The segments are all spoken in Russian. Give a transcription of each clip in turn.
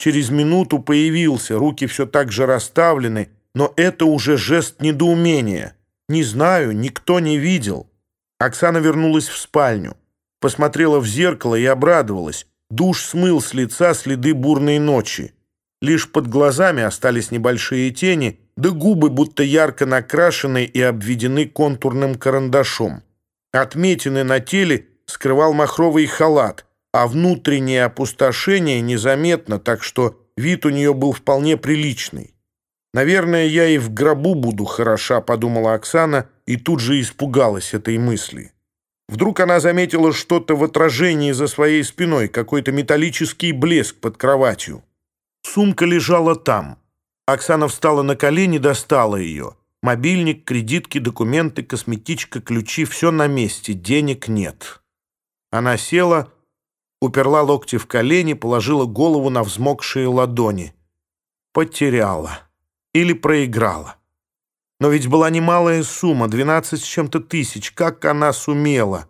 Через минуту появился, руки все так же расставлены, но это уже жест недоумения. Не знаю, никто не видел. Оксана вернулась в спальню, посмотрела в зеркало и обрадовалась. Душ смыл с лица следы бурной ночи. Лишь под глазами остались небольшие тени, да губы будто ярко накрашены и обведены контурным карандашом. Отметины на теле скрывал махровый халат – а внутреннее опустошение незаметно, так что вид у нее был вполне приличный. «Наверное, я и в гробу буду хороша», — подумала Оксана и тут же испугалась этой мысли. Вдруг она заметила что-то в отражении за своей спиной, какой-то металлический блеск под кроватью. Сумка лежала там. Оксана встала на колени, достала ее. Мобильник, кредитки, документы, косметичка, ключи — все на месте, денег нет. Она села уперла локти в колени, положила голову на взмокшие ладони. Потеряла. Или проиграла. Но ведь была немалая сумма, 12 с чем-то тысяч. Как она сумела?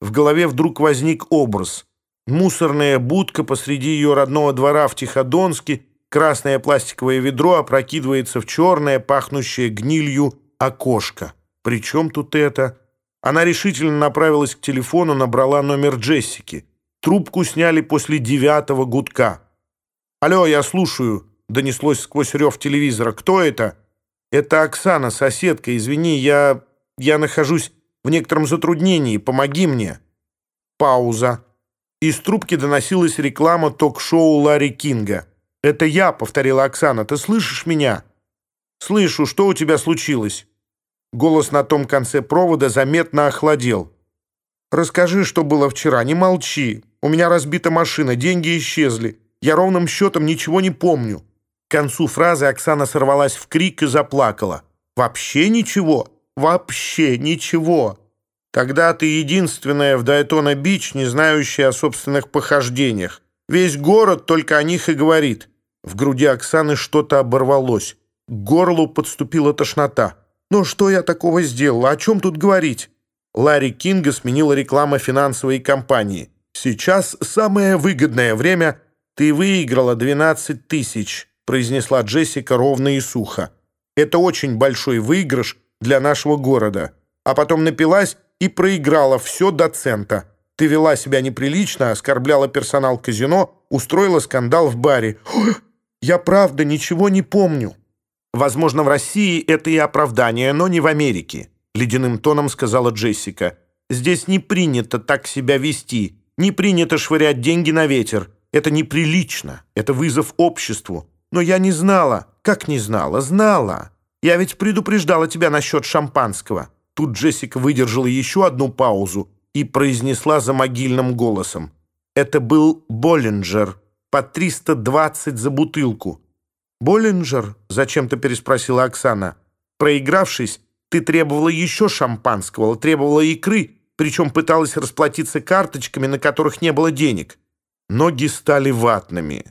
В голове вдруг возник образ. Мусорная будка посреди ее родного двора в Тиходонске, красное пластиковое ведро опрокидывается в черное, пахнущее гнилью окошко. Причем тут это? Она решительно направилась к телефону, набрала номер Джессики. Трубку сняли после девятого гудка. «Алло, я слушаю», — донеслось сквозь рев телевизора. «Кто это?» «Это Оксана, соседка. Извини, я... я нахожусь в некотором затруднении. Помоги мне». Пауза. Из трубки доносилась реклама ток-шоу Ларри Кинга. «Это я», — повторила Оксана. «Ты слышишь меня?» «Слышу. Что у тебя случилось?» Голос на том конце провода заметно охладел. «Расскажи, что было вчера. Не молчи. У меня разбита машина, деньги исчезли. Я ровным счетом ничего не помню». К концу фразы Оксана сорвалась в крик и заплакала. «Вообще ничего? Вообще ничего!» «Тогда ты единственная в Дайтона-Бич, не знающая о собственных похождениях. Весь город только о них и говорит». В груди Оксаны что-то оборвалось. К горлу подступила тошнота. «Ну что я такого сделала? О чем тут говорить?» Ларри Кинга сменила реклама финансовой компании. Сейчас самое выгодное время. Ты выиграла 12 тысяч», — произнесла Джессика ровно и сухо. «Это очень большой выигрыш для нашего города. А потом напилась и проиграла все до цента. Ты вела себя неприлично, оскорбляла персонал казино, устроила скандал в баре. Я правда ничего не помню». «Возможно, в России это и оправдание, но не в Америке», — ледяным тоном сказала Джессика. «Здесь не принято так себя вести». Не принято швырять деньги на ветер. Это неприлично. Это вызов обществу. Но я не знала. Как не знала? Знала. Я ведь предупреждала тебя насчет шампанского. Тут Джессика выдержала еще одну паузу и произнесла за могильным голосом. Это был Боллинджер. По 320 за бутылку. «Боллинджер?» — зачем-то переспросила Оксана. «Проигравшись, ты требовала еще шампанского, требовала икры причем пыталась расплатиться карточками, на которых не было денег. Ноги стали ватными.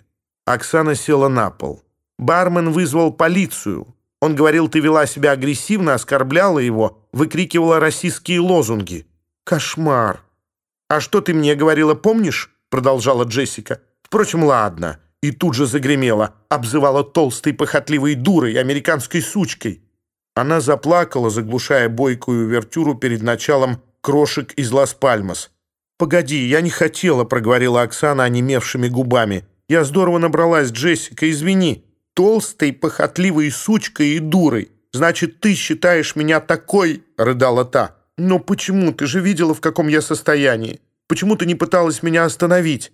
Оксана села на пол. Бармен вызвал полицию. Он говорил, ты вела себя агрессивно, оскорбляла его, выкрикивала российские лозунги. Кошмар. «А что ты мне говорила, помнишь?» продолжала Джессика. «Впрочем, ладно». И тут же загремела, обзывала толстой похотливой дурой, американской сучкой. Она заплакала, заглушая бойкую вертюру перед началом крошек из Лас-Пальмас. «Погоди, я не хотела», — проговорила Оксана онемевшими губами. «Я здорово набралась, Джессика, извини. Толстой, похотливой сучкой и дурой. Значит, ты считаешь меня такой?» — рыдала та. «Но почему? Ты же видела, в каком я состоянии. Почему ты не пыталась меня остановить?»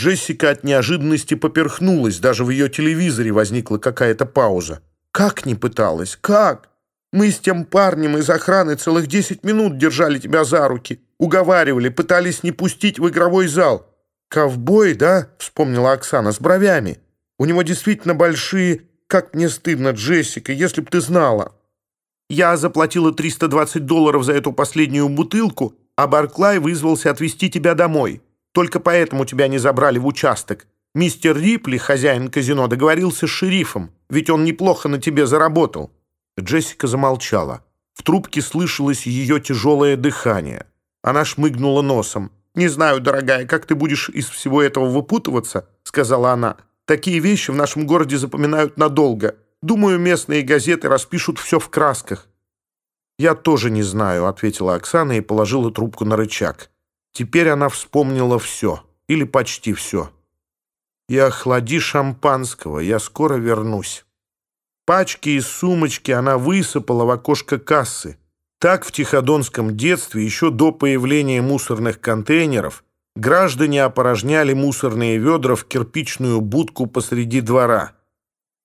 Джессика от неожиданности поперхнулась, даже в ее телевизоре возникла какая-то пауза. «Как не пыталась? Как?» Мы с тем парнем из охраны целых десять минут держали тебя за руки, уговаривали, пытались не пустить в игровой зал. «Ковбой, да?» — вспомнила Оксана, с бровями. «У него действительно большие... Как мне стыдно, Джессика, если б ты знала». Я заплатила 320 долларов за эту последнюю бутылку, а Барклай вызвался отвезти тебя домой. Только поэтому тебя не забрали в участок. Мистер Рипли, хозяин казино, договорился с шерифом, ведь он неплохо на тебе заработал. Джессика замолчала. В трубке слышалось ее тяжелое дыхание. Она шмыгнула носом. «Не знаю, дорогая, как ты будешь из всего этого выпутываться», — сказала она. «Такие вещи в нашем городе запоминают надолго. Думаю, местные газеты распишут все в красках». «Я тоже не знаю», — ответила Оксана и положила трубку на рычаг. Теперь она вспомнила все, или почти все. «И охлади шампанского, я скоро вернусь». Пачки из сумочки она высыпала в окошко кассы. Так в Тиходонском детстве, еще до появления мусорных контейнеров, граждане опорожняли мусорные ведра в кирпичную будку посреди двора.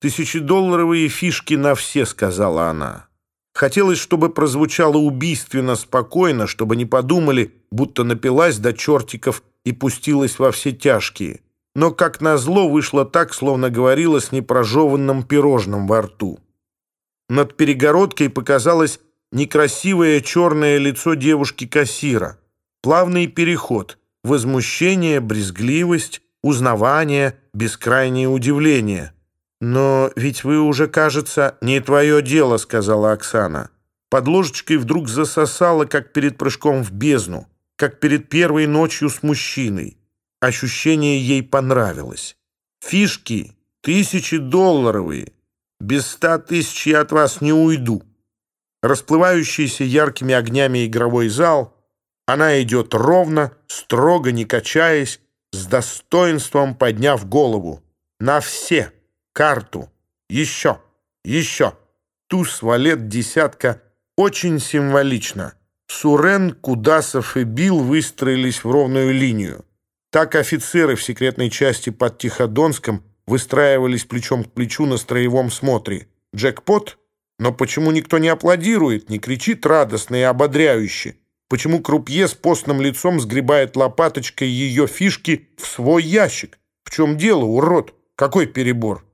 «Тысячедолларовые фишки на все», — сказала она. Хотелось, чтобы прозвучало убийственно спокойно, чтобы не подумали, будто напилась до чертиков и пустилась во все тяжкие. но, как назло, вышло так, словно говорила с непрожеванным пирожным во рту. Над перегородкой показалось некрасивое черное лицо девушки-кассира, плавный переход, возмущение, брезгливость, узнавание, бескрайнее удивление. «Но ведь вы уже, кажется, не твое дело», — сказала Оксана. Под ложечкой вдруг засосала, как перед прыжком в бездну, как перед первой ночью с мужчиной. Ощущение ей понравилось. «Фишки тысячи долларовые. Без ста тысяч я от вас не уйду». Расплывающийся яркими огнями игровой зал, она идет ровно, строго не качаясь, с достоинством подняв голову. На все карту. Еще, еще. Туз, валет, десятка. Очень символично. Сурен, Кудасов и Бил выстроились в ровную линию. Так офицеры в секретной части под Тиходонском выстраивались плечом к плечу на строевом смотре. Джекпот? Но почему никто не аплодирует, не кричит радостно и ободряюще? Почему крупье с постным лицом сгребает лопаточкой ее фишки в свой ящик? В чем дело, урод? Какой перебор?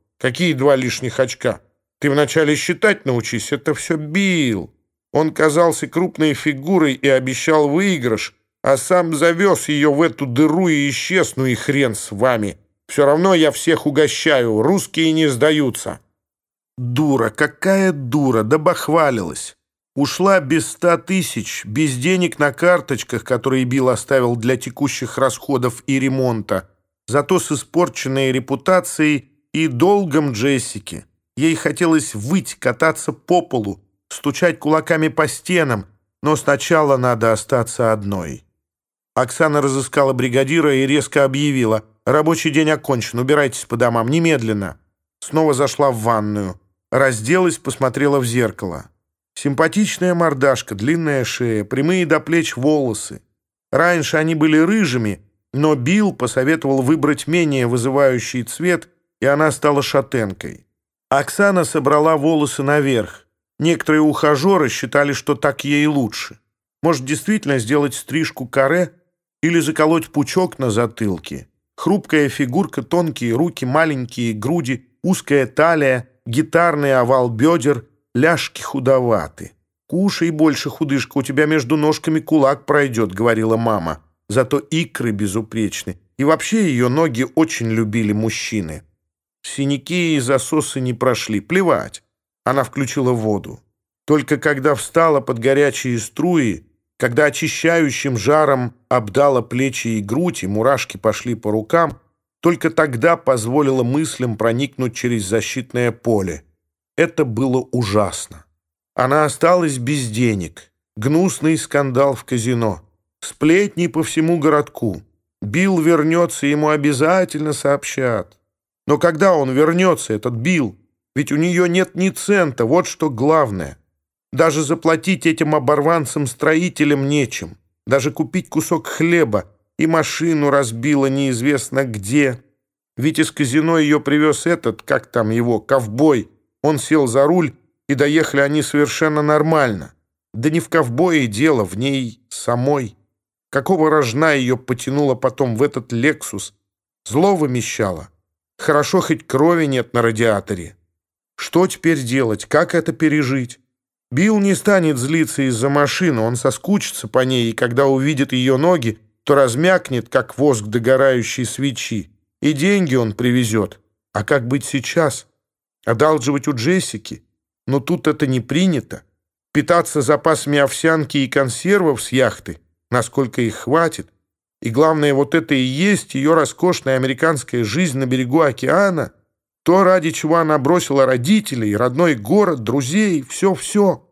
Какие два лишних очка? Ты вначале считать научись, это все бил. Он казался крупной фигурой и обещал выигрыш, а сам завез ее в эту дыру и исчез, ну и хрен с вами. Все равно я всех угощаю, русские не сдаются. Дура, какая дура, да бахвалилась. Ушла без ста тысяч, без денег на карточках, которые Билл оставил для текущих расходов и ремонта, зато с испорченной репутацией и долгом Джессики. Ей хотелось выть, кататься по полу, стучать кулаками по стенам, но сначала надо остаться одной. Оксана разыскала бригадира и резко объявила «Рабочий день окончен, убирайтесь по домам, немедленно». Снова зашла в ванную, разделась, посмотрела в зеркало. Симпатичная мордашка, длинная шея, прямые до плеч волосы. Раньше они были рыжими, но Билл посоветовал выбрать менее вызывающий цвет – и она стала шатенкой. Оксана собрала волосы наверх. Некоторые ухажеры считали, что так ей лучше. Может, действительно сделать стрижку каре или заколоть пучок на затылке. Хрупкая фигурка, тонкие руки, маленькие груди, узкая талия, гитарный овал бедер, ляжки худоваты. «Кушай больше, худышка, у тебя между ножками кулак пройдет», — говорила мама. Зато икры безупречны. И вообще ее ноги очень любили мужчины. Синяки и засосы не прошли. Плевать. Она включила воду. Только когда встала под горячие струи, Когда очищающим жаром обдало плечи и грудь, и мурашки пошли по рукам, только тогда позволило мыслям проникнуть через защитное поле. Это было ужасно. Она осталась без денег. Гнусный скандал в казино. Сплетни по всему городку. Бил вернется, ему обязательно сообщат. Но когда он вернется, этот Бил, Ведь у нее нет ни цента, вот что главное — Даже заплатить этим оборванцам-строителям нечем. Даже купить кусок хлеба. И машину разбила неизвестно где. Ведь из казино ее привез этот, как там его, ковбой. Он сел за руль, и доехали они совершенно нормально. Да не в ковбое дело, в ней самой. Какого рожна ее потянуло потом в этот «Лексус»? Зло вымещало. Хорошо, хоть крови нет на радиаторе. Что теперь делать? Как это пережить? Билл не станет злиться из-за машины, он соскучится по ней, и когда увидит ее ноги, то размякнет, как воск догорающей свечи. И деньги он привезет. А как быть сейчас? Одалживать у Джессики? Но тут это не принято. Питаться запасами овсянки и консервов с яхты, насколько их хватит. И главное, вот это и есть ее роскошная американская жизнь на берегу океана, то, ради чего она бросила родителей, родной город, друзей, все-все.